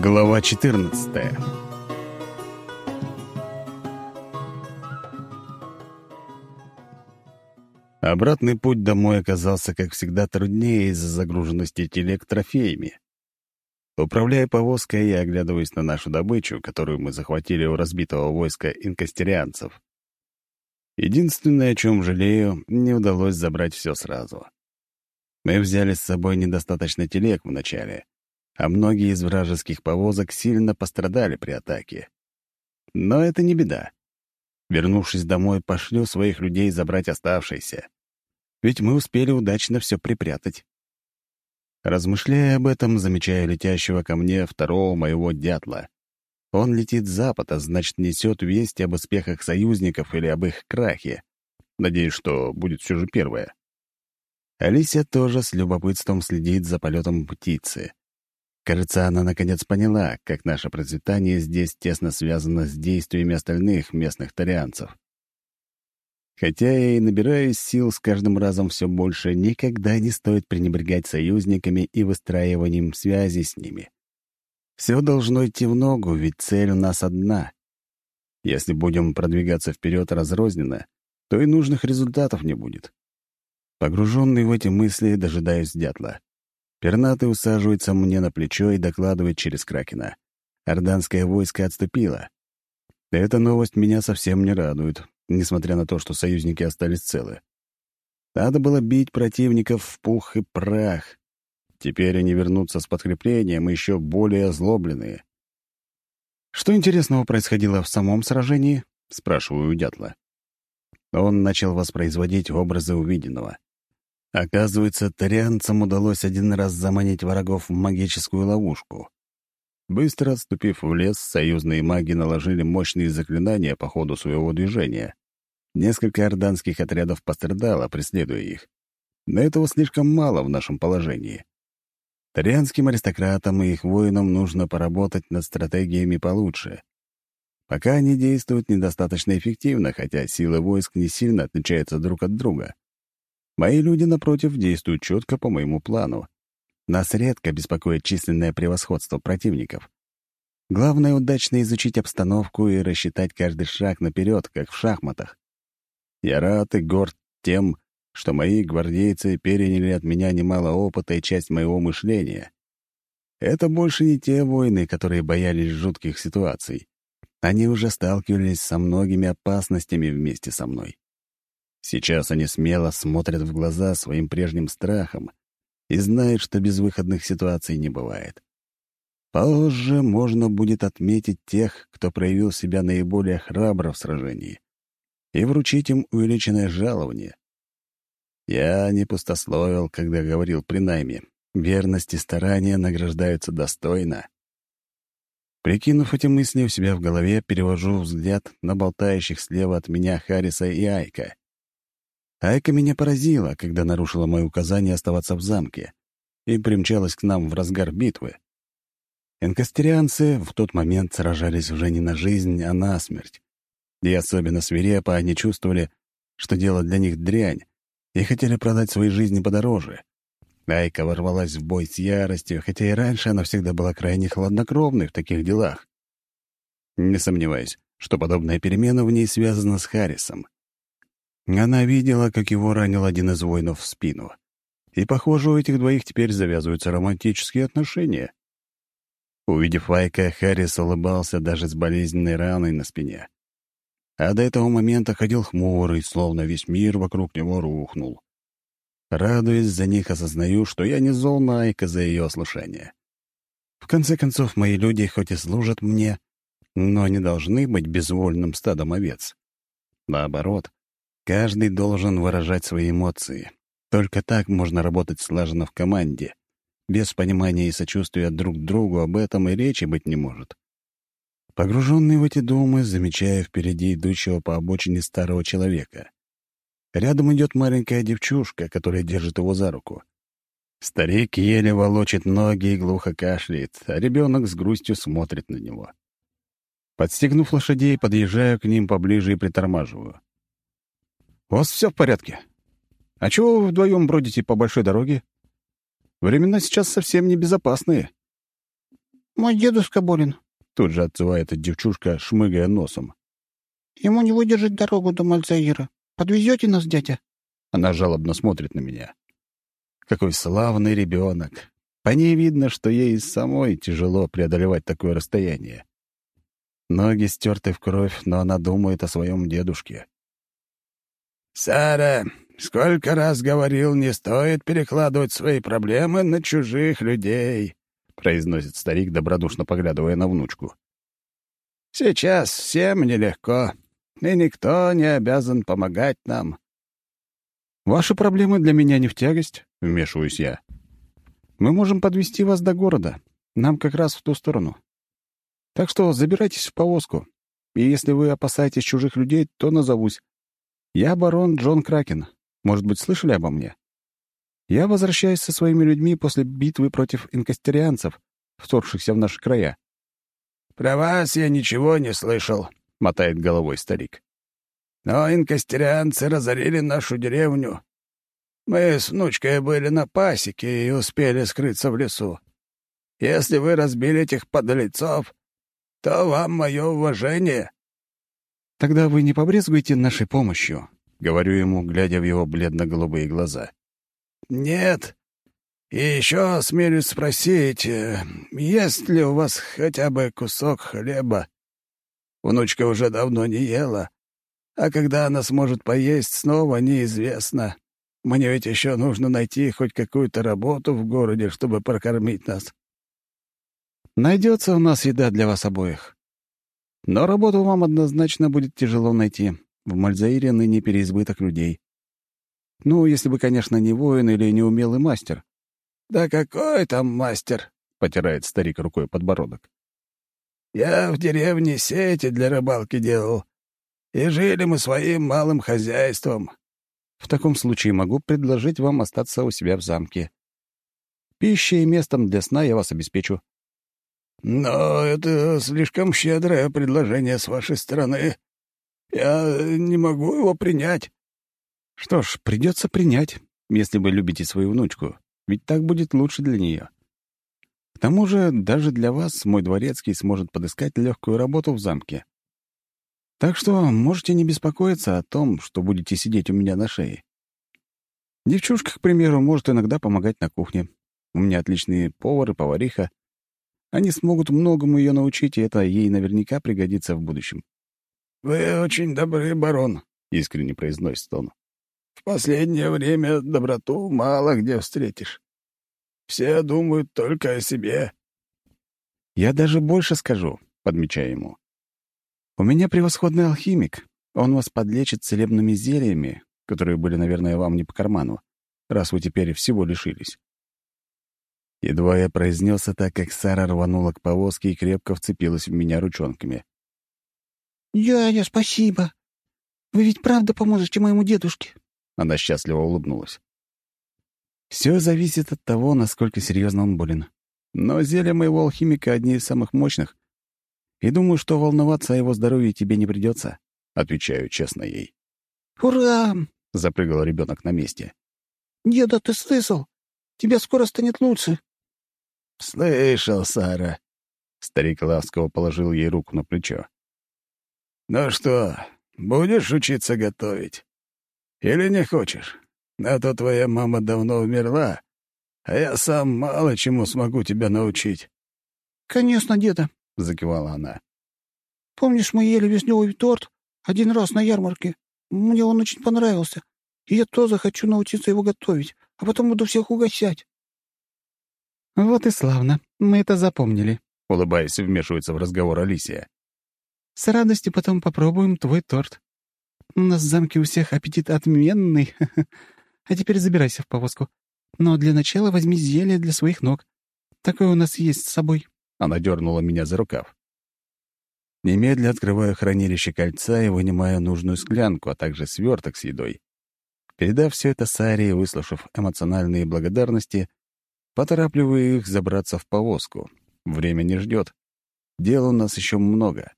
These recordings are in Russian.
Глава 14 Обратный путь домой оказался, как всегда, труднее из-за загруженности телег трофеями. Управляя повозкой, я оглядываюсь на нашу добычу, которую мы захватили у разбитого войска инкастерианцев. Единственное, о чем жалею, не удалось забрать все сразу. Мы взяли с собой недостаточно телег вначале, а многие из вражеских повозок сильно пострадали при атаке. Но это не беда. Вернувшись домой, пошлю своих людей забрать оставшиеся. Ведь мы успели удачно все припрятать. Размышляя об этом, замечаю летящего ко мне второго моего дятла. Он летит с запада, значит, несет вести об успехах союзников или об их крахе. Надеюсь, что будет все же первое. Алисия тоже с любопытством следит за полетом птицы. Кажется, она наконец поняла, как наше процветание здесь тесно связано с действиями остальных местных тарианцев. Хотя я и набираюсь сил с каждым разом все больше, никогда не стоит пренебрегать союзниками и выстраиванием связи с ними. Все должно идти в ногу, ведь цель у нас одна. Если будем продвигаться вперед разрозненно, то и нужных результатов не будет. Погруженный в эти мысли, дожидаюсь дятла. Пернатый усаживается мне на плечо и докладывает через Кракена. Орданское войско отступило. Эта новость меня совсем не радует, несмотря на то, что союзники остались целы. Надо было бить противников в пух и прах. Теперь они вернутся с подкреплением еще более озлобленные. «Что интересного происходило в самом сражении?» — спрашиваю у дятла. Он начал воспроизводить образы увиденного. Оказывается, тарианцам удалось один раз заманить врагов в магическую ловушку. Быстро отступив в лес, союзные маги наложили мощные заклинания по ходу своего движения. Несколько орданских отрядов пострадало, преследуя их. Но этого слишком мало в нашем положении. Тарианским аристократам и их воинам нужно поработать над стратегиями получше. Пока они действуют недостаточно эффективно, хотя силы войск не сильно отличаются друг от друга. Мои люди, напротив, действуют четко по моему плану. Нас редко беспокоит численное превосходство противников. Главное — удачно изучить обстановку и рассчитать каждый шаг наперед, как в шахматах. Я рад и горд тем, что мои гвардейцы переняли от меня немало опыта и часть моего мышления. Это больше не те воины, которые боялись жутких ситуаций. Они уже сталкивались со многими опасностями вместе со мной. Сейчас они смело смотрят в глаза своим прежним страхом и знают, что безвыходных ситуаций не бывает. Позже можно будет отметить тех, кто проявил себя наиболее храбро в сражении, и вручить им увеличенное жалование. Я не пустословил, когда говорил при найме. Верность и старания награждаются достойно. Прикинув эти мысли у себя в голове, перевожу взгляд на болтающих слева от меня Хариса и Айка. Айка меня поразила, когда нарушила мое указание оставаться в замке и примчалась к нам в разгар битвы. Энкастерианцы в тот момент сражались уже не на жизнь, а на смерть. И особенно свирепо они чувствовали, что дело для них дрянь, и хотели продать свои жизни подороже. Айка ворвалась в бой с яростью, хотя и раньше она всегда была крайне хладнокровной в таких делах. Не сомневаюсь, что подобная перемена в ней связана с Харрисом. Она видела, как его ранил один из воинов в спину. И, похоже, у этих двоих теперь завязываются романтические отношения. Увидев Айка, Харрис улыбался даже с болезненной раной на спине. А до этого момента ходил хмурый, словно весь мир вокруг него рухнул. Радуясь за них, осознаю, что я не зол на Айка за ее ослушание. В конце концов, мои люди хоть и служат мне, но не должны быть безвольным стадом овец. Наоборот, Каждый должен выражать свои эмоции. Только так можно работать слаженно в команде. Без понимания и сочувствия друг другу об этом и речи быть не может. Погруженный в эти думы, замечая впереди идущего по обочине старого человека. Рядом идет маленькая девчушка, которая держит его за руку. Старик еле волочит ноги и глухо кашляет, а ребенок с грустью смотрит на него. Подстегнув лошадей, подъезжаю к ним поближе и притормаживаю. «У вас все в порядке? А чего вы вдвоем бродите по большой дороге? Времена сейчас совсем небезопасные». «Мой дедушка болен», — тут же отзывает девчушка, шмыгая носом. «Ему не выдержать дорогу до Мальзаира. Подвезете нас, дядя?» Она жалобно смотрит на меня. Какой славный ребенок. По ней видно, что ей самой тяжело преодолевать такое расстояние. Ноги стерты в кровь, но она думает о своем дедушке. «Сара, сколько раз говорил, не стоит перекладывать свои проблемы на чужих людей», — произносит старик, добродушно поглядывая на внучку. «Сейчас всем нелегко, и никто не обязан помогать нам. «Ваши проблемы для меня не в тягость», — вмешиваюсь я. «Мы можем подвести вас до города. Нам как раз в ту сторону. Так что забирайтесь в повозку. И если вы опасаетесь чужих людей, то назовусь. Я барон Джон Кракен. Может быть, слышали обо мне? Я возвращаюсь со своими людьми после битвы против инкастерианцев, вторгшихся в наши края». «Про вас я ничего не слышал», — мотает головой старик. Но инкастерианцы разорили нашу деревню. Мы с внучкой были на пасеке и успели скрыться в лесу. Если вы разбили этих подлецов, то вам мое уважение». «Тогда вы не побрезгуете нашей помощью», — говорю ему, глядя в его бледно-голубые глаза. «Нет. И еще смелюсь спросить, э, есть ли у вас хотя бы кусок хлеба? Внучка уже давно не ела, а когда она сможет поесть, снова неизвестно. Мне ведь еще нужно найти хоть какую-то работу в городе, чтобы прокормить нас. Найдется у нас еда для вас обоих. Но работу вам однозначно будет тяжело найти. В Мальзаире ныне переизбыток людей. Ну, если бы, конечно, не воин или неумелый мастер. «Да какой там мастер?» — потирает старик рукой подбородок. «Я в деревне сети для рыбалки делал, и жили мы своим малым хозяйством. В таком случае могу предложить вам остаться у себя в замке. Пищей и местом для сна я вас обеспечу. Но это слишком щедрое предложение с вашей стороны. Я не могу его принять. Что ж, придется принять, если вы любите свою внучку, ведь так будет лучше для нее. К тому же, даже для вас мой дворецкий сможет подыскать легкую работу в замке. Так что можете не беспокоиться о том, что будете сидеть у меня на шее. Девчушка, к примеру, может иногда помогать на кухне. У меня отличные повар и повариха. Они смогут многому ее научить, и это ей наверняка пригодится в будущем. «Вы очень добрый, барон», — искренне произносит он. «В последнее время доброту мало где встретишь. Все думают только о себе». «Я даже больше скажу», — подмечаю ему. У меня превосходный алхимик. Он вас подлечит целебными зельями, которые были, наверное, вам не по карману, раз вы теперь всего лишились. Едва я произнес это, как Сара рванула к повозке и крепко вцепилась в меня ручонками. «Дядя, спасибо. Вы ведь правда поможете моему дедушке?» Она счастливо улыбнулась. Все зависит от того, насколько серьезно он болен. Но зелья моего алхимика одни из самых мощных, и думаю, что волноваться о его здоровье тебе не придется, отвечаю честно ей. «Ура!» — запрыгал ребенок на месте. «Деда, ты слышал? Тебе скоро станет лучше». «Слышал, Сара». Старик ласково положил ей руку на плечо. «Ну что, будешь учиться готовить? Или не хочешь? А то твоя мама давно умерла, а я сам мало чему смогу тебя научить». «Конечно, деда. — закивала она. «Помнишь, мы ели вишневый торт один раз на ярмарке? Мне он очень понравился, и я тоже хочу научиться его готовить, а потом буду всех угощать». «Вот и славно, мы это запомнили», — улыбаясь, вмешивается в разговор Алисия. «С радостью потом попробуем твой торт. У нас в замке у всех аппетит отменный. А теперь забирайся в повозку. Но для начала возьми зелье для своих ног. Такое у нас есть с собой». Она дернула меня за рукав. Немедля открываю хранилище кольца и вынимаю нужную склянку, а также сверток с едой. Передав все это Саре и выслушав эмоциональные благодарности, поторапливаю их забраться в повозку. Время не ждет. Дел у нас еще много.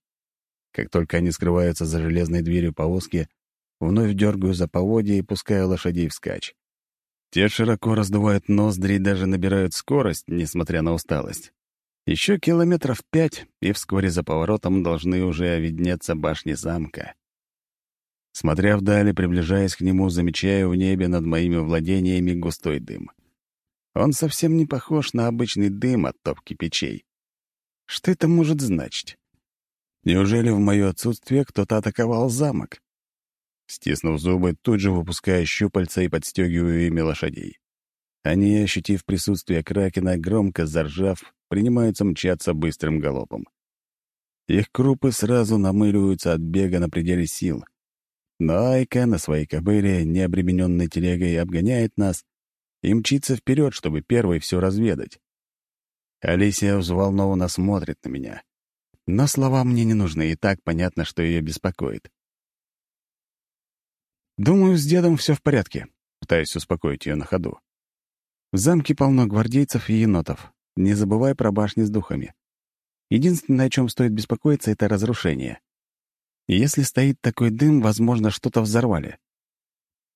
Как только они скрываются за железной дверью повозки, вновь дергаю за поводья и пускаю лошадей вскачь. Те широко раздувают ноздри и даже набирают скорость, несмотря на усталость. Еще километров пять, и вскоре за поворотом должны уже виднеться башни замка. Смотря вдали, приближаясь к нему, замечаю в небе над моими владениями густой дым. Он совсем не похож на обычный дым от топки печей. Что это может значить? Неужели в мое отсутствие кто-то атаковал замок? Стиснув зубы, тут же выпускаю щупальца и подстегиваю ими лошадей. Они, ощутив присутствие кракена, громко заржав, принимаются мчаться быстрым галопом. Их крупы сразу намыливаются от бега на пределе сил. Но Айка на своей кобыле, не обремененной телегой, обгоняет нас и мчится вперед, чтобы первой все разведать. Алисия взволнованно смотрит на меня. Но слова мне не нужны, и так понятно, что ее беспокоит. Думаю, с дедом все в порядке. Пытаюсь успокоить ее на ходу. В замке полно гвардейцев и енотов. Не забывай про башни с духами. Единственное, о чем стоит беспокоиться, — это разрушение. если стоит такой дым, возможно, что-то взорвали.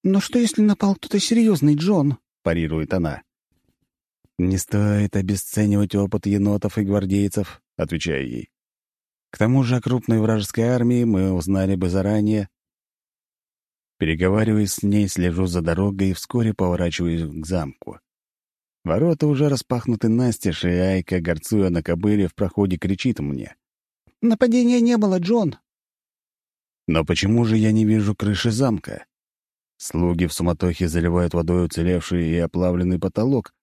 «Но что, если напал кто-то серьезный, Джон?» — парирует она. «Не стоит обесценивать опыт енотов и гвардейцев», — отвечаю ей. «К тому же о крупной вражеской армии мы узнали бы заранее». Переговариваясь с ней, слежу за дорогой и вскоре поворачиваюсь к замку. Ворота уже распахнуты настежь, и Айка, горцуя на кобыле, в проходе кричит мне. «Нападения не было, Джон!» Но почему же я не вижу крыши замка? Слуги в суматохе заливают водой уцелевший и оплавленный потолок,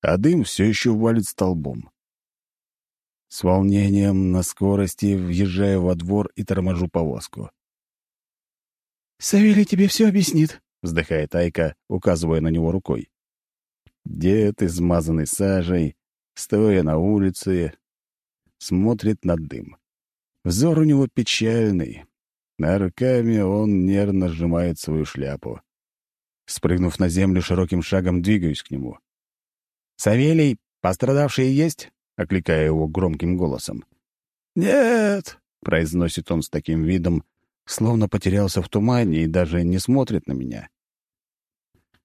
а дым все еще валит столбом. С волнением на скорости въезжаю во двор и торможу повозку. «Савелий тебе все объяснит», — вздыхает Айка, указывая на него рукой. Дед, измазанный сажей, стоя на улице, смотрит на дым. Взор у него печальный, а руками он нервно сжимает свою шляпу. Спрыгнув на землю, широким шагом двигаюсь к нему. «Савелий, пострадавшие есть?» — окликая его громким голосом. «Нет», — произносит он с таким видом, словно потерялся в тумане и даже не смотрит на меня.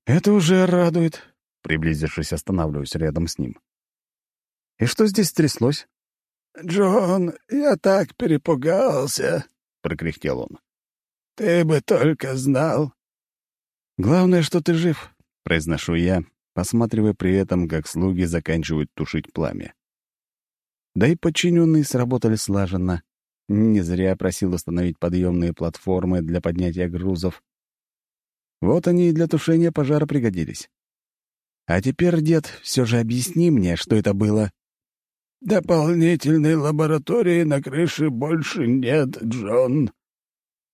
«Это уже радует», — приблизившись, останавливаюсь рядом с ним. «И что здесь тряслось?» «Джон, я так перепугался», прокряхтел он. «Ты бы только знал!» «Главное, что ты жив», — произношу я, посматривая при этом, как слуги заканчивают тушить пламя. Да и подчиненные сработали слаженно. Не зря просил установить подъемные платформы для поднятия грузов. Вот они и для тушения пожара пригодились. А теперь, дед, все же объясни мне, что это было. «Дополнительной лаборатории на крыше больше нет, Джон».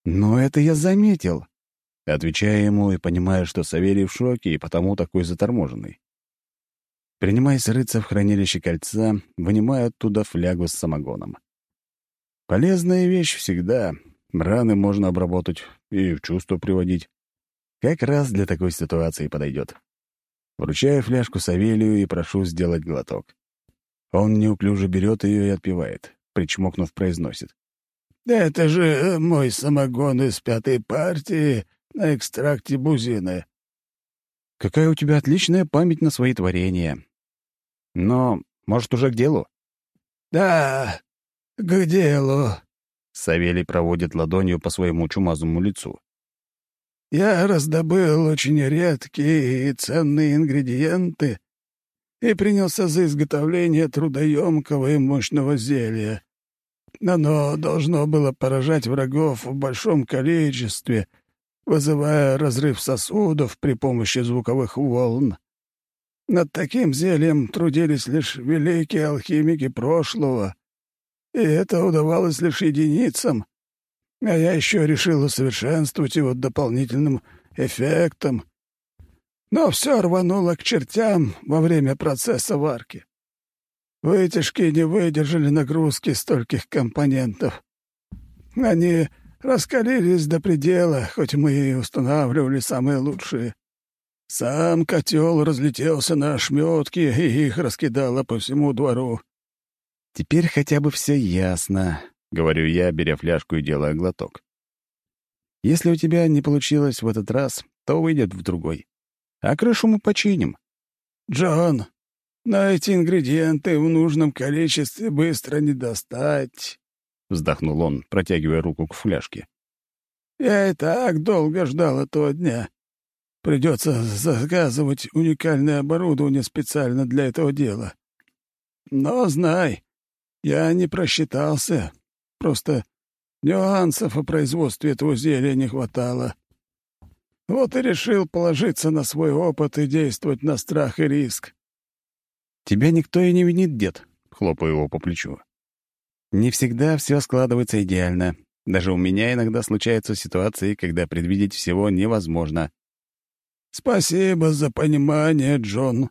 «Но это я заметил», — отвечая ему и понимая, что Савелий в шоке и потому такой заторможенный. Принимаясь рыться в хранилище кольца, вынимаю оттуда флягу с самогоном. Полезная вещь всегда. Раны можно обработать и в чувство приводить. Как раз для такой ситуации подойдет. Вручаю фляжку Савелию и прошу сделать глоток. Он неуклюже берет ее и отпивает, причмокнув, произносит. «Это же э, мой самогон из пятой партии на экстракте бузины». «Какая у тебя отличная память на свои творения. Но, может, уже к делу?» «Да, к делу», — Савелий проводит ладонью по своему чумазому лицу. «Я раздобыл очень редкие и ценные ингредиенты и принялся за изготовление трудоемкого и мощного зелья. Оно должно было поражать врагов в большом количестве, вызывая разрыв сосудов при помощи звуковых волн. Над таким зельем трудились лишь великие алхимики прошлого, и это удавалось лишь единицам. А я еще решил усовершенствовать его дополнительным эффектом, но все рвануло к чертям во время процесса варки. Вытяжки не выдержали нагрузки стольких компонентов. Они раскалились до предела, хоть мы и устанавливали самые лучшие. Сам котел разлетелся на ошметки, и их раскидало по всему двору. «Теперь хотя бы все ясно», — говорю я, беря фляжку и делая глоток. «Если у тебя не получилось в этот раз, то выйдет в другой. А крышу мы починим. «Джон, но эти ингредиенты в нужном количестве быстро не достать», — вздохнул он, протягивая руку к фляжке. «Я и так долго ждал этого дня. Придется заказывать уникальное оборудование специально для этого дела. Но знай, я не просчитался. Просто нюансов о производстве этого зелья не хватало. Вот и решил положиться на свой опыт и действовать на страх и риск. «Тебя никто и не винит, дед», — хлопаю его по плечу. «Не всегда все складывается идеально. Даже у меня иногда случаются ситуации, когда предвидеть всего невозможно. «Спасибо за понимание, Джон».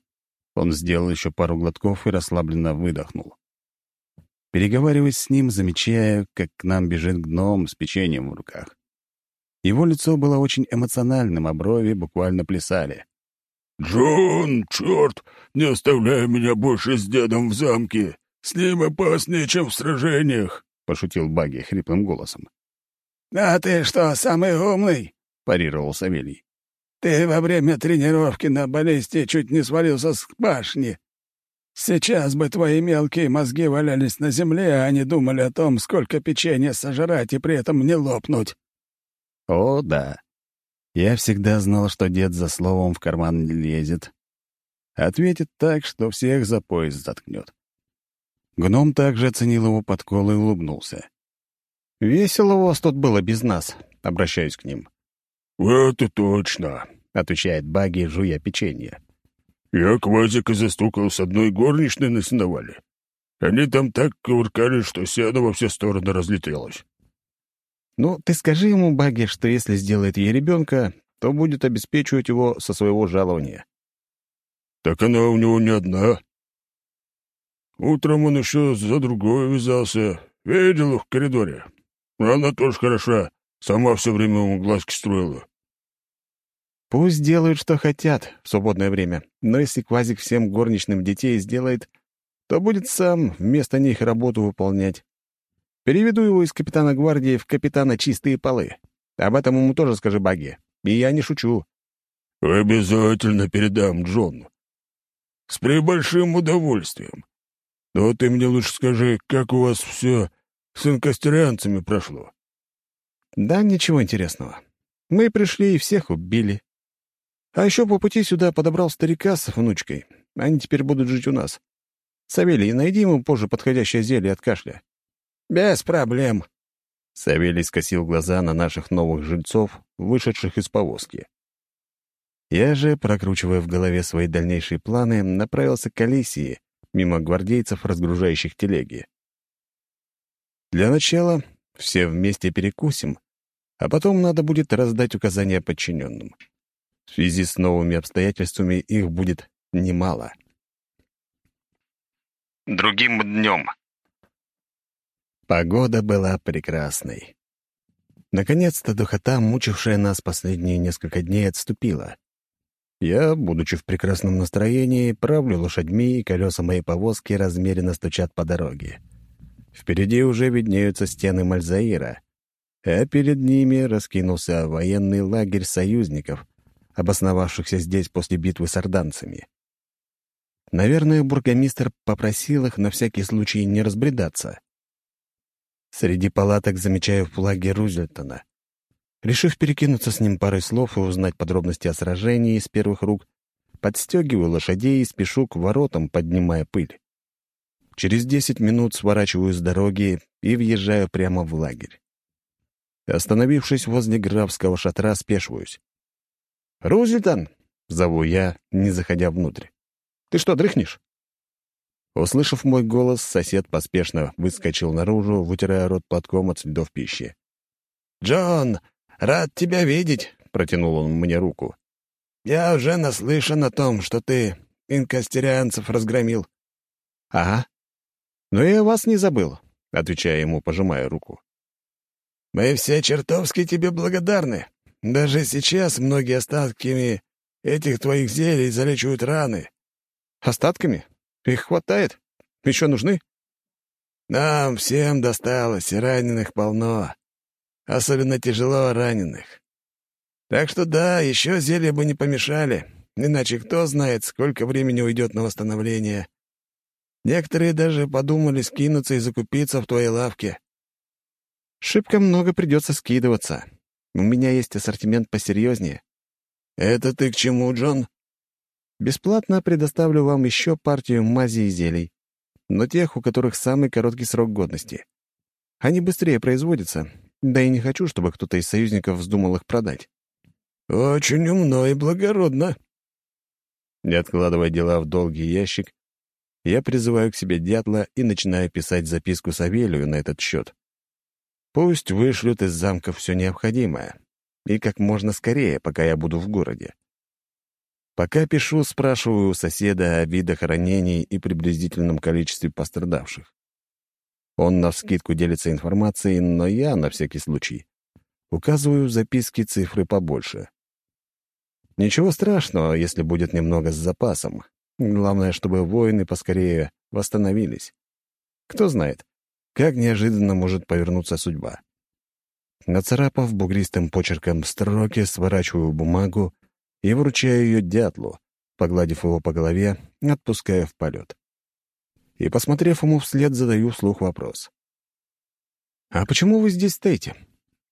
Он сделал еще пару глотков и расслабленно выдохнул. Переговариваясь с ним, замечая, как к нам бежит гном с печеньем в руках. Его лицо было очень эмоциональным, а брови буквально плясали. «Джон, черт, не оставляй меня больше с дедом в замке. С ним опаснее, чем в сражениях», — пошутил Баги хриплым голосом. «А ты что, самый умный?» — парировал Савелий. Ты во время тренировки на баллисте чуть не свалился с башни. Сейчас бы твои мелкие мозги валялись на земле, а они думали о том, сколько печенья сожрать и при этом не лопнуть. О, да. Я всегда знал, что дед за словом в карман не лезет. Ответит так, что всех за пояс заткнет. Гном также оценил его подкол и улыбнулся. «Весело у вас тут было без нас», — обращаюсь к ним. «Это точно», — отвечает Баги, жуя печенье. «Я квазика застукал с одной горничной на сеновале. Они там так кувыркали, что сено во все стороны разлетелось». «Ну, ты скажи ему, Баги, что если сделает ей ребенка, то будет обеспечивать его со своего жалования». «Так она у него не одна. Утром он еще за другой вязался. Видел их в коридоре. Она тоже хороша. Сама все время ему глазки строила. Пусть делают, что хотят в свободное время, но если Квазик всем горничным детей сделает, то будет сам вместо них работу выполнять. Переведу его из капитана гвардии в капитана чистые полы. Об этом ему тоже скажи Баги. И я не шучу. «Обязательно передам Джону. С прибольшим удовольствием. Но ты мне лучше скажи, как у вас все с инкастерианцами прошло?» «Да ничего интересного. Мы пришли и всех убили. А еще по пути сюда подобрал старика с внучкой. Они теперь будут жить у нас. Савелий, найди ему позже подходящее зелье от кашля». «Без проблем». Савелий скосил глаза на наших новых жильцов, вышедших из повозки. Я же, прокручивая в голове свои дальнейшие планы, направился к Алисии, мимо гвардейцев, разгружающих телеги. Для начала все вместе перекусим, а потом надо будет раздать указания подчиненным. В связи с новыми обстоятельствами их будет немало. Другим днем. Погода была прекрасной. Наконец-то духота, мучившая нас последние несколько дней, отступила. Я, будучи в прекрасном настроении, правлю лошадьми, и колеса моей повозки размеренно стучат по дороге. Впереди уже виднеются стены Мальзаира, а перед ними раскинулся военный лагерь союзников, обосновавшихся здесь после битвы с орданцами. Наверное, бургомистр попросил их на всякий случай не разбредаться. Среди палаток замечаю флаги Рузвельтона. Решив перекинуться с ним парой слов и узнать подробности о сражении из первых рук, подстегиваю лошадей и спешу к воротам, поднимая пыль. Через десять минут сворачиваю с дороги и въезжаю прямо в лагерь. Остановившись возле графского шатра, спешиваюсь. «Рузельтон!» — зову я, не заходя внутрь. «Ты что, дрыхнешь?» Услышав мой голос, сосед поспешно выскочил наружу, вытирая рот платком от следов пищи. «Джон, рад тебя видеть!» — протянул он мне руку. «Я уже наслышан о том, что ты инкастерианцев разгромил». «Ага. Но я вас не забыл», — отвечая ему, пожимая руку. «Мы все чертовски тебе благодарны. Даже сейчас многие остатками этих твоих зелий залечивают раны. Остатками? Их хватает? Еще нужны? Нам всем досталось, и раненых полно. Особенно тяжело раненых. Так что да, еще зелья бы не помешали. иначе кто знает, сколько времени уйдет на восстановление. Некоторые даже подумали скинуться и закупиться в твоей лавке. Шибко много придется скидываться. У меня есть ассортимент посерьезнее. Это ты к чему, Джон? Бесплатно предоставлю вам еще партию мази и зелий, но тех, у которых самый короткий срок годности. Они быстрее производятся, да и не хочу, чтобы кто-то из союзников вздумал их продать. Очень умно и благородно. Не откладывая дела в долгий ящик, я призываю к себе дятла и начинаю писать записку Савелию на этот счет. Пусть вышлют из замка все необходимое, и как можно скорее, пока я буду в городе. Пока пишу, спрашиваю у соседа о видах ранений и приблизительном количестве пострадавших. Он навскидку делится информацией, но я, на всякий случай, указываю в записке цифры побольше. Ничего страшного, если будет немного с запасом. Главное, чтобы воины поскорее восстановились. Кто знает, как неожиданно может повернуться судьба. Нацарапав бугристым почерком строки, сворачиваю бумагу и вручаю ее дятлу, погладив его по голове, отпуская в полет. И, посмотрев ему вслед, задаю вслух вопрос. «А почему вы здесь стоите?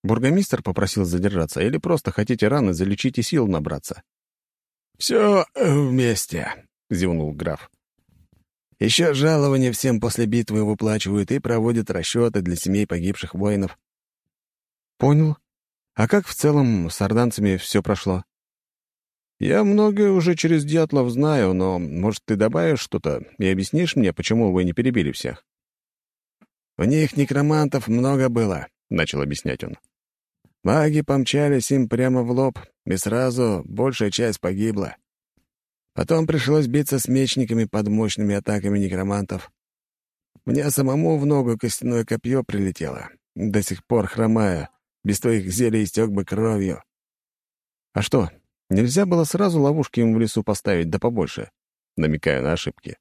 Бургомистр попросил задержаться или просто хотите раны залечить и сил набраться?» «Все вместе», — зевнул граф. «Еще жалования всем после битвы выплачивают и проводят расчеты для семей погибших воинов». «Понял. А как в целом с орданцами все прошло?» «Я многое уже через Дятлов знаю, но, может, ты добавишь что-то и объяснишь мне, почему вы не перебили всех?» «У них некромантов много было», — начал объяснять он. «Маги помчались им прямо в лоб, и сразу большая часть погибла. Потом пришлось биться с мечниками под мощными атаками некромантов. Мне самому в ногу костяное копье прилетело. До сих пор хромая, без твоих зелий истек бы кровью. А что, нельзя было сразу ловушки им в лесу поставить, да побольше? Намекаю на ошибки.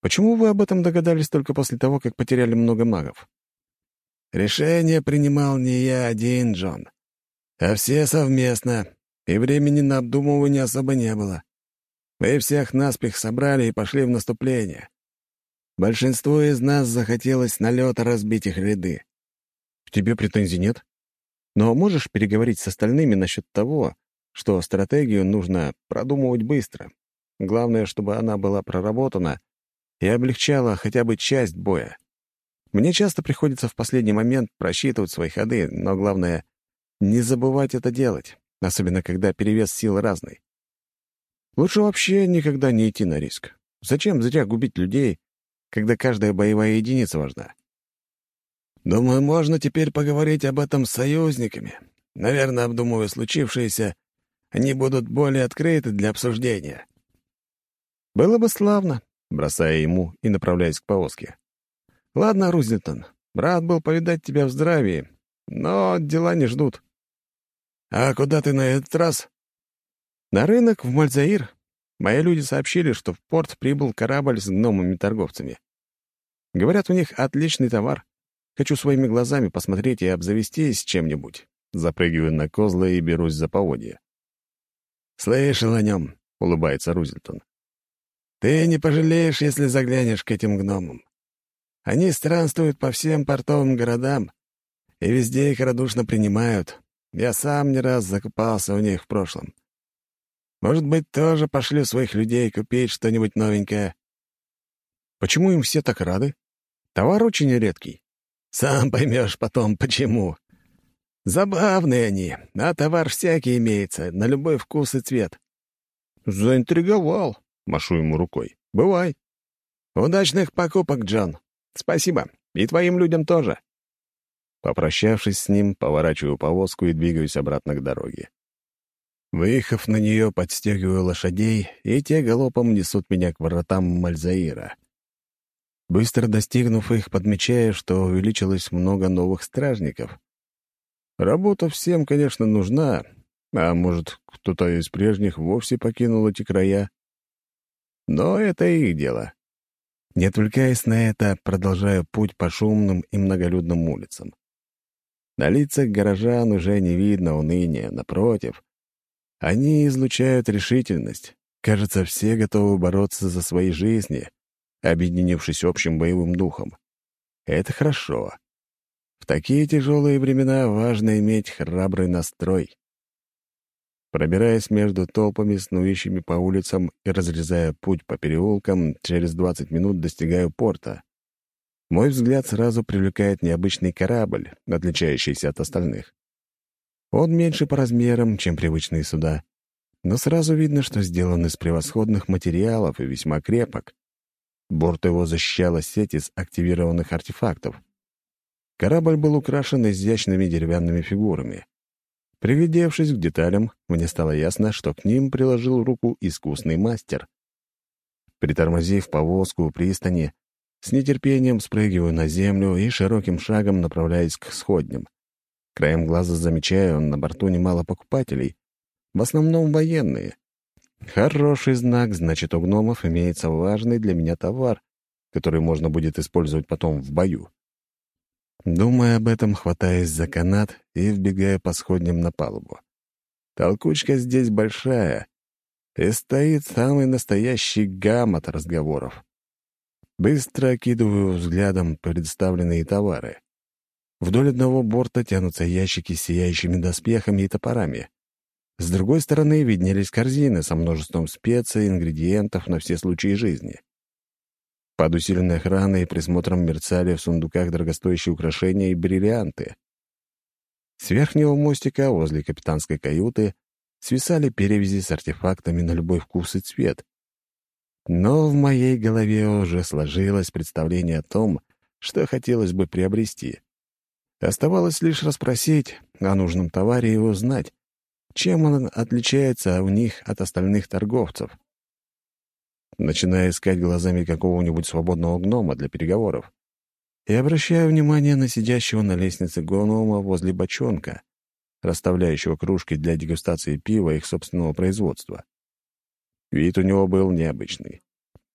Почему вы об этом догадались только после того, как потеряли много магов? Решение принимал не я один, Джон, а все совместно, и времени на обдумывание особо не было. Мы всех наспех собрали и пошли в наступление. Большинству из нас захотелось налета разбить их ряды. К тебе претензий нет? Но можешь переговорить с остальными насчет того, что стратегию нужно продумывать быстро. Главное, чтобы она была проработана и облегчала хотя бы часть боя. Мне часто приходится в последний момент просчитывать свои ходы, но главное — не забывать это делать, особенно когда перевес сил разный. Лучше вообще никогда не идти на риск. Зачем зря губить людей, когда каждая боевая единица важна? Думаю, можно теперь поговорить об этом с союзниками. Наверное, обдумывая случившееся, они будут более открыты для обсуждения. Было бы славно, бросая ему и направляясь к повозке. Ладно, Рузельтон, рад был повидать тебя в здравии, но дела не ждут. А куда ты на этот раз? На рынок в Мальзаир мои люди сообщили, что в порт прибыл корабль с гномами-торговцами. Говорят, у них отличный товар. Хочу своими глазами посмотреть и обзавестись чем-нибудь. Запрыгиваю на козлы и берусь за поводья. «Слышал о нем», — улыбается Рузельтон. «Ты не пожалеешь, если заглянешь к этим гномам. Они странствуют по всем портовым городам, и везде их радушно принимают. Я сам не раз закупался у них в прошлом. Может быть, тоже пошлю своих людей купить что-нибудь новенькое. Почему им все так рады? Товар очень редкий. Сам поймешь потом, почему. Забавные они, а товар всякий имеется, на любой вкус и цвет. Заинтриговал, машу ему рукой. Бывай. Удачных покупок, Джон. Спасибо. И твоим людям тоже. Попрощавшись с ним, поворачиваю повозку и двигаюсь обратно к дороге. Выехав на нее, подстегиваю лошадей, и те галопом несут меня к воротам Мальзаира. Быстро достигнув их, подмечаю, что увеличилось много новых стражников. Работа всем, конечно, нужна, а может, кто-то из прежних вовсе покинул эти края. Но это их дело. Не отвлекаясь на это, продолжаю путь по шумным и многолюдным улицам. На лицах горожан уже не видно уныния, напротив — Они излучают решительность. Кажется, все готовы бороться за свои жизни, объединившись общим боевым духом. Это хорошо. В такие тяжелые времена важно иметь храбрый настрой. Пробираясь между толпами, снующими по улицам и разрезая путь по переулкам, через 20 минут достигаю порта. Мой взгляд сразу привлекает необычный корабль, отличающийся от остальных. Он меньше по размерам, чем привычные суда, но сразу видно, что сделан из превосходных материалов и весьма крепок. Борт его защищала сеть из активированных артефактов. Корабль был украшен изящными деревянными фигурами. Приглядевшись к деталям, мне стало ясно, что к ним приложил руку искусный мастер. Притормозив повозку у пристани, с нетерпением спрыгиваю на землю и широким шагом направляюсь к сходням. Краем глаза замечаю, на борту немало покупателей, в основном военные. Хороший знак, значит, у гномов имеется важный для меня товар, который можно будет использовать потом в бою. Думая об этом, хватаясь за канат и вбегая по сходням на палубу. Толкучка здесь большая, и стоит самый настоящий гам от разговоров. Быстро окидываю взглядом представленные товары. Вдоль одного борта тянутся ящики с сияющими доспехами и топорами. С другой стороны виднелись корзины со множеством специй и ингредиентов на все случаи жизни. Под усиленной охраной и присмотром мерцали в сундуках дорогостоящие украшения и бриллианты. С верхнего мостика возле капитанской каюты свисали перевязи с артефактами на любой вкус и цвет. Но в моей голове уже сложилось представление о том, что хотелось бы приобрести. Оставалось лишь расспросить о нужном товаре и узнать, чем он отличается у них от остальных торговцев начиная искать глазами какого-нибудь свободного гнома для переговоров. И обращаю внимание на сидящего на лестнице гнома возле бочонка, расставляющего кружки для дегустации пива их собственного производства. Вид у него был необычный.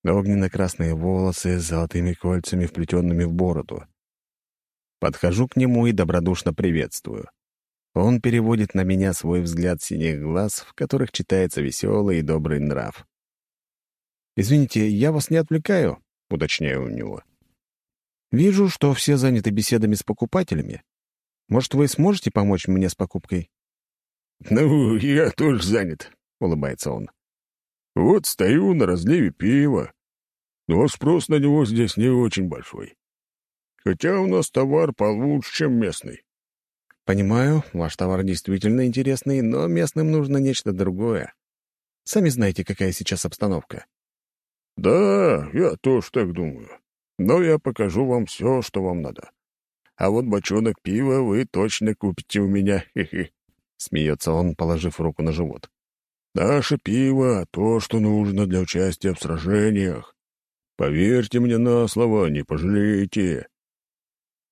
Огненно-красные волосы с золотыми кольцами, вплетенными в бороду. Подхожу к нему и добродушно приветствую. Он переводит на меня свой взгляд синих глаз, в которых читается веселый и добрый нрав. «Извините, я вас не отвлекаю?» — уточняю у него. «Вижу, что все заняты беседами с покупателями. Может, вы сможете помочь мне с покупкой?» «Ну, я тоже занят», — улыбается он. «Вот стою на разливе пива, но спрос на него здесь не очень большой. Хотя у нас товар получше, чем местный». «Понимаю, ваш товар действительно интересный, но местным нужно нечто другое. Сами знаете, какая сейчас обстановка. «Да, я тоже так думаю. Но я покажу вам все, что вам надо. А вот бочонок пива вы точно купите у меня, хе-хе», — смеется он, положив руку на живот. «Наше пиво — то, что нужно для участия в сражениях. Поверьте мне на слово, не пожалеете».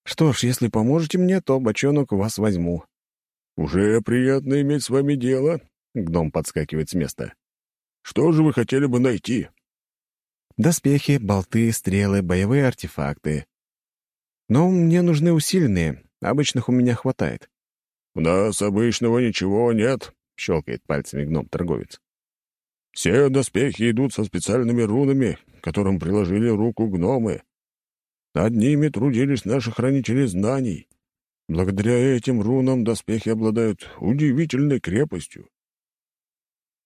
«Что ж, если поможете мне, то бочонок у вас возьму». «Уже приятно иметь с вами дело», — гном подскакивает с места. «Что же вы хотели бы найти?» Доспехи, болты, стрелы, боевые артефакты. Но мне нужны усиленные, обычных у меня хватает. «У нас обычного ничего нет», — щелкает пальцами гном-торговец. «Все доспехи идут со специальными рунами, которым приложили руку гномы. Над ними трудились наши хранители знаний. Благодаря этим рунам доспехи обладают удивительной крепостью.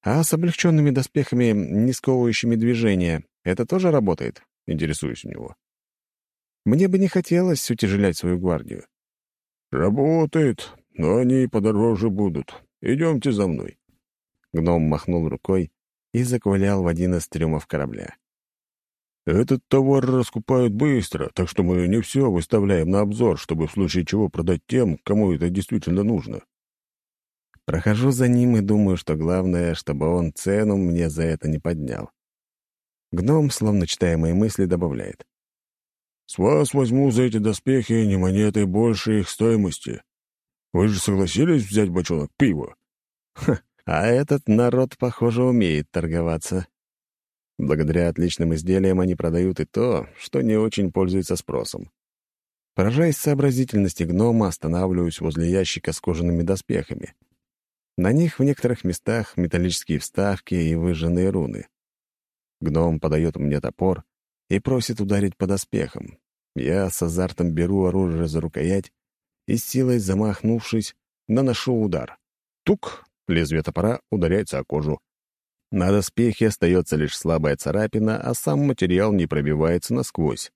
А с облегченными доспехами, не сковывающими движения, это тоже работает?» — интересуюсь у него. «Мне бы не хотелось утяжелять свою гвардию». «Работает, но они подороже будут. Идемте за мной». Гном махнул рукой и заковылял в один из трюмов корабля. «Этот товар раскупают быстро, так что мы не все выставляем на обзор, чтобы в случае чего продать тем, кому это действительно нужно». Прохожу за ним и думаю, что главное, чтобы он цену мне за это не поднял. Гном, словно читая мои мысли, добавляет. «С вас возьму за эти доспехи не монеты больше их стоимости. Вы же согласились взять бочонок пива?» Ха, а этот народ, похоже, умеет торговаться. Благодаря отличным изделиям они продают и то, что не очень пользуется спросом. Поражаясь сообразительности гнома, останавливаюсь возле ящика с кожаными доспехами. На них в некоторых местах металлические вставки и выжженные руны. Гном подает мне топор и просит ударить по доспехам. Я с азартом беру оружие за рукоять и силой замахнувшись, наношу удар. Тук! Лезвие топора ударяется о кожу. На доспехе остается лишь слабая царапина, а сам материал не пробивается насквозь.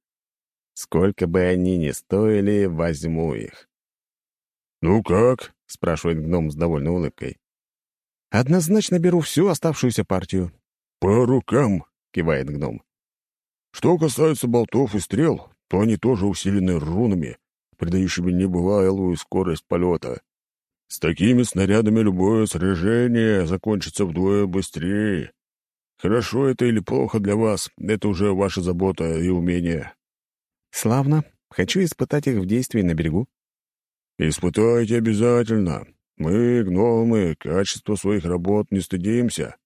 Сколько бы они ни стоили, возьму их. «Ну как?» — спрашивает гном с довольной улыбкой. «Однозначно беру всю оставшуюся партию». «По рукам», — кивает гном. «Что касается болтов и стрел, то они тоже усилены рунами, придающими небывалую скорость полета. С такими снарядами любое сражение закончится вдвое быстрее. Хорошо это или плохо для вас — это уже ваша забота и умение». «Славно. Хочу испытать их в действии на берегу». «Испытайте обязательно. Мы, гномы, качество своих работ не стыдимся.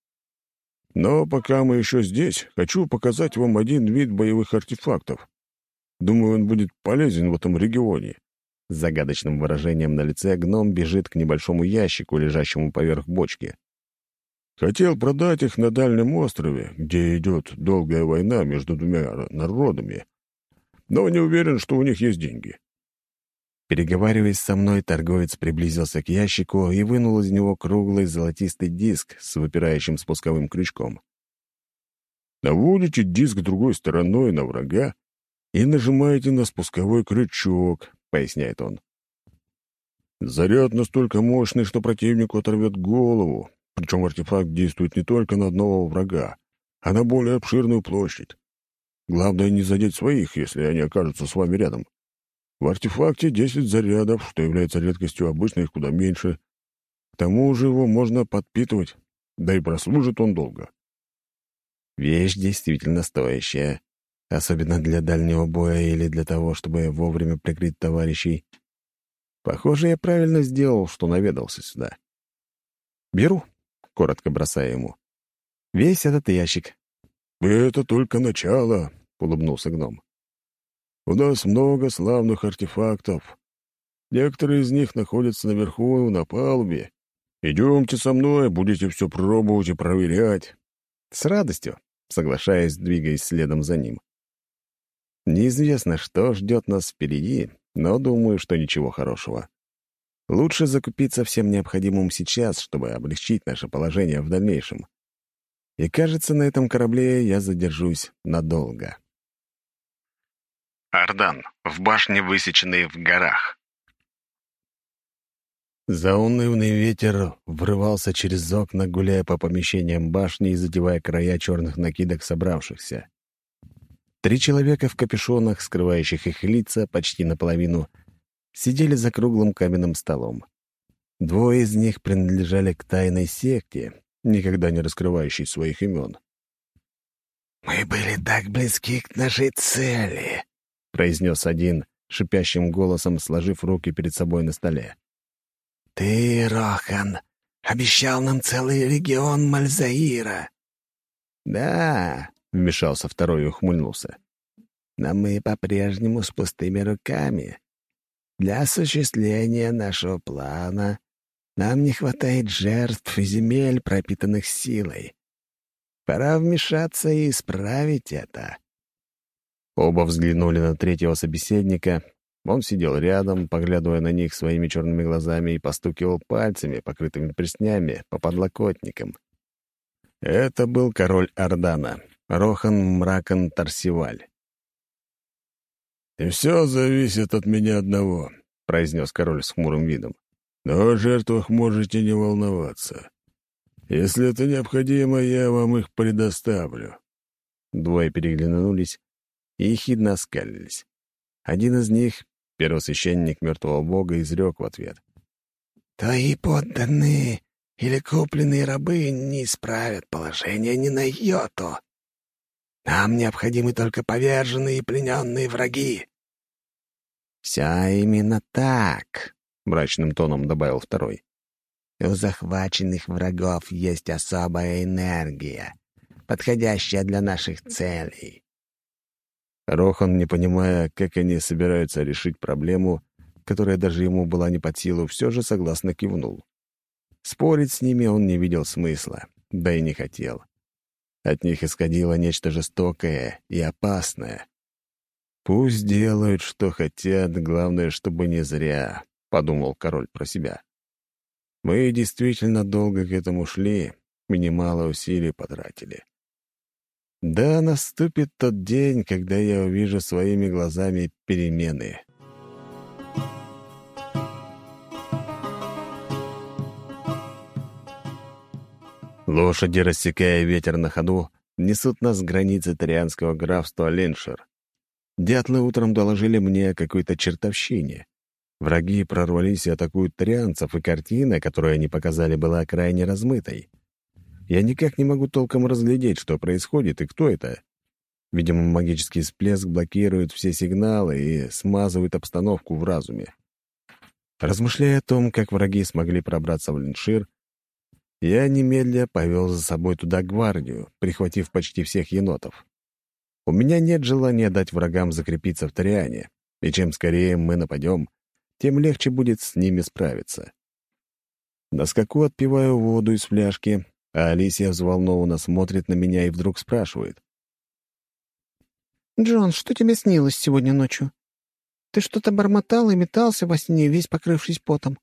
Но пока мы еще здесь, хочу показать вам один вид боевых артефактов. Думаю, он будет полезен в этом регионе». С загадочным выражением на лице гном бежит к небольшому ящику, лежащему поверх бочки. «Хотел продать их на дальнем острове, где идет долгая война между двумя народами, но не уверен, что у них есть деньги». Переговариваясь со мной, торговец приблизился к ящику и вынул из него круглый золотистый диск с выпирающим спусковым крючком. Наводите диск другой стороной на врага и нажимаете на спусковой крючок, — поясняет он. Заряд настолько мощный, что противнику оторвет голову, причем артефакт действует не только на одного врага, а на более обширную площадь. Главное не задеть своих, если они окажутся с вами рядом. В артефакте 10 зарядов, что является редкостью, обычно их куда меньше. К тому же его можно подпитывать, да и прослужит он долго. Вещь действительно стоящая, особенно для дальнего боя или для того, чтобы вовремя прикрыть товарищей. Похоже, я правильно сделал, что наведался сюда. «Беру», — коротко бросая ему. «Весь этот ящик». «Это только начало», — улыбнулся гном. У нас много славных артефактов. Некоторые из них находятся наверху, на палубе. Идемте со мной, будете все пробовать и проверять». «С радостью», — соглашаясь, двигаясь следом за ним. Неизвестно, что ждет нас впереди, но думаю, что ничего хорошего. Лучше закупиться всем необходимым сейчас, чтобы облегчить наше положение в дальнейшем. И кажется, на этом корабле я задержусь надолго. Ардан. В башне, высеченной в горах. Заунывный ветер врывался через окна, гуляя по помещениям башни и задевая края черных накидок собравшихся. Три человека в капюшонах, скрывающих их лица почти наполовину, сидели за круглым каменным столом. Двое из них принадлежали к тайной секте, никогда не раскрывающей своих имен. «Мы были так близки к нашей цели», — произнес один, шипящим голосом сложив руки перед собой на столе. «Ты, Рохан, обещал нам целый регион Мальзаира». «Да», — вмешался второй и ухмыльнулся. «Но мы по-прежнему с пустыми руками. Для осуществления нашего плана нам не хватает жертв и земель, пропитанных силой. Пора вмешаться и исправить это». Оба взглянули на третьего собеседника. Он сидел рядом, поглядывая на них своими черными глазами и постукивал пальцами, покрытыми преснями, по подлокотникам. Это был король Ордана, Рохан Мракон Тарсиваль. «И все зависит от меня одного», — произнес король с хмурым видом. «Но о жертвах можете не волноваться. Если это необходимо, я вам их предоставлю». Двое переглянулись, и ехидно оскалились. Один из них, первосвященник мертвого бога, изрек в ответ. «Твои подданные или купленные рабы не исправят положение ни на йоту. Нам необходимы только поверженные и плененные враги». «Все именно так», — мрачным тоном добавил второй. «У захваченных врагов есть особая энергия, подходящая для наших целей. Рохан, не понимая, как они собираются решить проблему, которая даже ему была не под силу, все же согласно кивнул. Спорить с ними он не видел смысла, да и не хотел. От них исходило нечто жестокое и опасное. «Пусть делают, что хотят, главное, чтобы не зря», — подумал король про себя. «Мы действительно долго к этому шли и немало усилий потратили. Да, наступит тот день, когда я увижу своими глазами перемены». Лошади, рассекая ветер на ходу, несут нас с границы Тарианского графства Леншер. Дятлы утром доложили мне о какой-то чертовщине. Враги прорвались и атакуют тарианцев, и картина, которую они показали, была крайне размытой. Я никак не могу толком разглядеть, что происходит и кто это. Видимо, магический всплеск блокирует все сигналы и смазывает обстановку в разуме. Размышляя о том, как враги смогли пробраться в Леншир, я немедля повел за собой туда гвардию, прихватив почти всех енотов. У меня нет желания дать врагам закрепиться в Ториане, и чем скорее мы нападем, тем легче будет с ними справиться. На скаку отпиваю воду из фляжки, а Алисия взволнованно смотрит на меня и вдруг спрашивает. «Джон, что тебе снилось сегодня ночью? Ты что-то бормотал и метался во сне, весь покрывшись потом.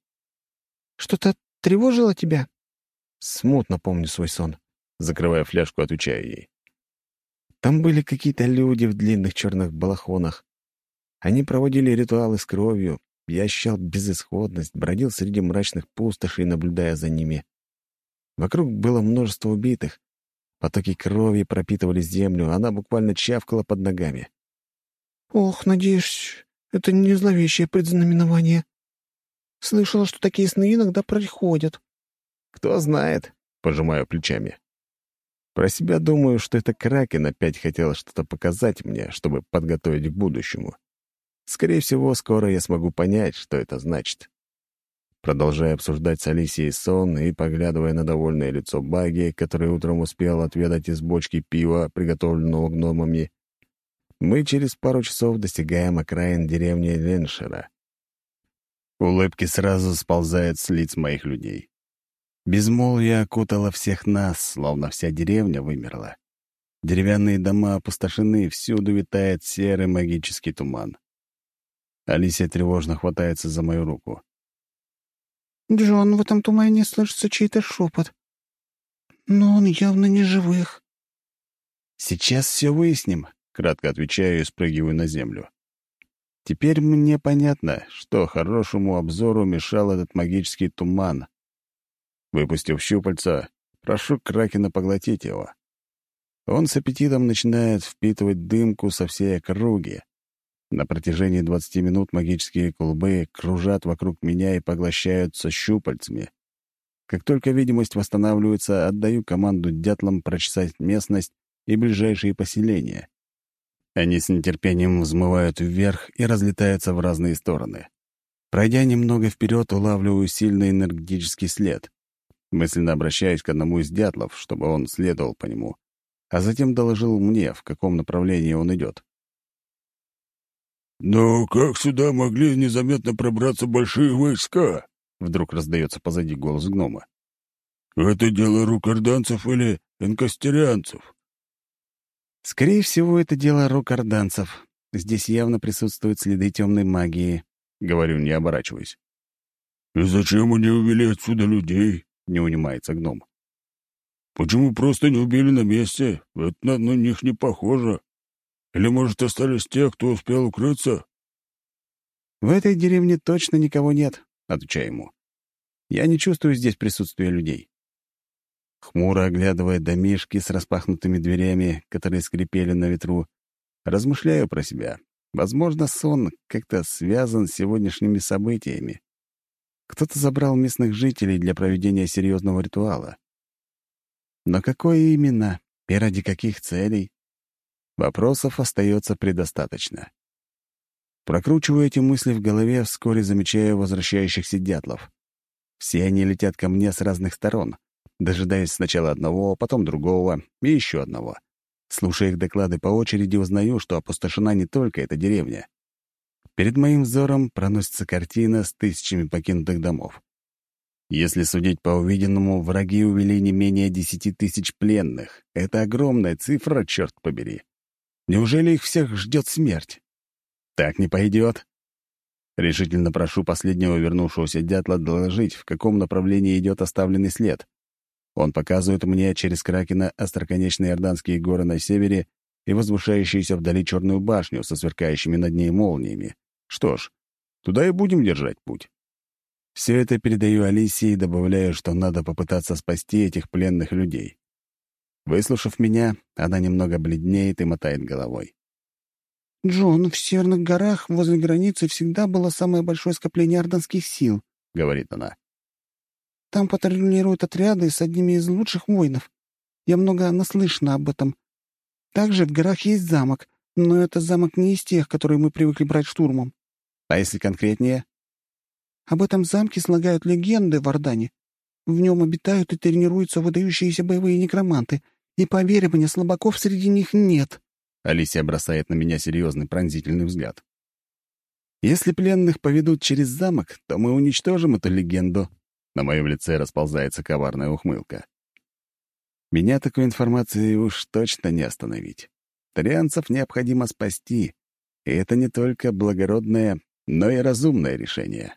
Что-то тревожило тебя?» Смутно помню свой сон. Закрывая фляжку, отвечаю ей. Там были какие-то люди в длинных черных балахонах. Они проводили ритуалы с кровью. Я ощущал безысходность, бродил среди мрачных пустошей, наблюдая за ними. Вокруг было множество убитых. Потоки крови пропитывали землю, она буквально чавкала под ногами. «Ох, надеюсь, это не зловещее предзнаменование. Слышала, что такие сны иногда происходят». «Кто знает», — пожимаю плечами. Про себя думаю, что это Кракен опять хотел что-то показать мне, чтобы подготовить к будущему. Скорее всего, скоро я смогу понять, что это значит. Продолжая обсуждать с Алисией сон и поглядывая на довольное лицо Баги, который утром успел отведать из бочки пива, приготовленного гномами, мы через пару часов достигаем окраин деревни Леншера. Улыбки сразу сползают с лиц моих людей. Безмолвие окутало всех нас, словно вся деревня вымерла. Деревянные дома опустошены, всюду витает серый магический туман. Алисия тревожно хватается за мою руку. «Джон, в этом тумане слышится чей-то шепот. Но он явно не живых». «Сейчас все выясним», — кратко отвечаю и спрыгиваю на землю. Теперь мне понятно, что хорошему обзору мешал этот магический туман, Выпустив щупальца, прошу Кракена поглотить его. Он с аппетитом начинает впитывать дымку со всей округи. На протяжении 20 минут магические клубы кружат вокруг меня и поглощаются щупальцами. Как только видимость восстанавливается, отдаю команду дятлам прочесать местность и ближайшие поселения. Они с нетерпением взмывают вверх и разлетаются в разные стороны. Пройдя немного вперед, улавливаю сильный энергетический след. Мысленно обращаясь к одному из дятлов, чтобы он следовал по нему, а затем доложил мне, в каком направлении он идет. «Но как сюда могли незаметно пробраться большие войска?» — вдруг раздается позади голос гнома. «Это дело рук орданцев или энкастерианцев?» «Скорее всего, это дело рук орданцев. Здесь явно присутствуют следы темной магии», — говорю, не оборачиваясь. «И зачем они увели отсюда людей?» — не унимается гном. «Почему просто не убили на месте? Это на них не похоже. Или, может, остались те, кто успел укрыться?» «В этой деревне точно никого нет», — отвечаю ему. «Я не чувствую здесь присутствия людей». Хмуро оглядывая домишки с распахнутыми дверями, которые скрипели на ветру, размышляю про себя. Возможно, сон как-то связан с сегодняшними событиями. Кто-то забрал местных жителей для проведения серьезного ритуала. Но какое именно и ради каких целей? Вопросов остается предостаточно. Прокручиваю эти мысли в голове, вскоре замечаю возвращающихся дятлов. Все они летят ко мне с разных сторон, дожидаясь сначала одного, потом другого и еще одного. Слушая их доклады по очереди, узнаю, что опустошена не только эта деревня. Перед моим взором проносится картина с тысячами покинутых домов. Если судить по увиденному, враги увели не менее десяти тысяч пленных. Это огромная цифра, черт побери. Неужели их всех ждет смерть? Так не пойдет. Решительно прошу последнего вернувшегося дятла доложить, в каком направлении идет оставленный след. Он показывает мне через Кракена остроконечные Иорданские горы на севере и возвышающуюся вдали черную башню со сверкающими над ней молниями. Что ж, туда и будем держать путь. Все это передаю Алисе и добавляю, что надо попытаться спасти этих пленных людей. Выслушав меня, она немного бледнеет и мотает головой. «Джон, в Северных горах возле границы всегда было самое большое скопление орданских сил», — говорит она. «Там патрулируют отряды с одними из лучших воинов. Я много наслышана об этом. Также в горах есть замок, но это замок не из тех, которые мы привыкли брать штурмом». «А если конкретнее?» Об этом замке слагают легенды в Ордане. В нем обитают и тренируются выдающиеся боевые некроманты, и, поверь мне, слабаков среди них нет». Алисия бросает на меня серьезный пронзительный взгляд. «Если пленных поведут через замок, то мы уничтожим эту легенду». На моем лице расползается коварная ухмылка. Меня такой информацией уж точно не остановить. Тарианцев необходимо спасти, и это не только благородное, но и разумное решение.